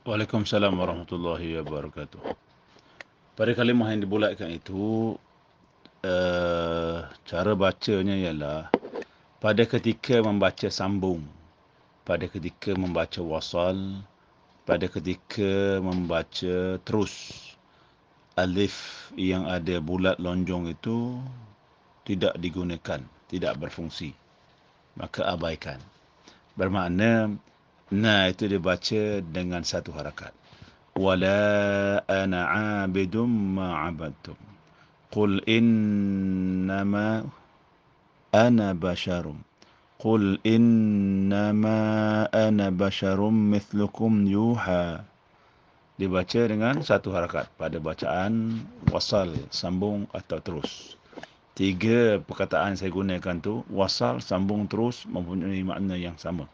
Waalaikumsalam warahmatullahi wabarakatuh. Pada kalimah yang dibulatkan itu, uh, cara bacanya ialah pada ketika membaca sambung, pada ketika membaca wasal, pada ketika membaca terus, alif yang ada bulat lonjong itu tidak digunakan, tidak berfungsi. Maka abaikan. Bermakna Na itu dibaca dengan satu harakat. Wala ana abidum ma'abadtum. Qul innama ana basharum. Qul innama ana basharum mithlukum yuha. Dibaca dengan satu harakat pada bacaan wasal, sambung atau terus. Tiga perkataan saya gunakan tu wasal, sambung, terus mempunyai makna yang sama.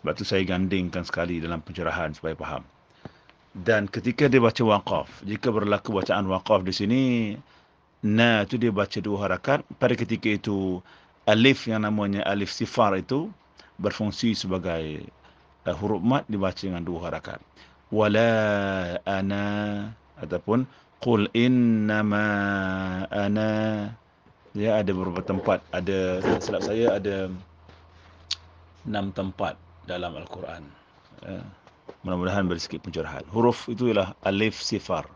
Sebab tu saya gandingkan sekali dalam pencerahan supaya faham. Dan ketika dia baca waqaf, jika berlaku bacaan waqaf di sini, na itu dia baca dua harakat. Pada ketika itu, alif yang namanya alif sifar itu berfungsi sebagai uh, huruf mat dibaca dengan dua harakat. Wala ana ataupun qul innama ana dia ada beberapa tempat ada silap saya ada enam tempat dalam Al-Quran. Ya. Mudah-mudahan beri sikit pencerahan. Huruf itu ialah alif sifar.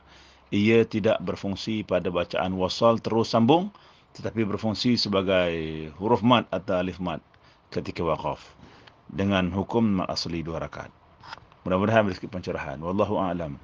Ia tidak berfungsi pada bacaan wasal terus sambung tetapi berfungsi sebagai huruf mat atau alif mat ketika waqaf dengan hukum mat asli dua rakaat. Mudah-mudahan beri sikit pencerahan. Wallahu a'lam.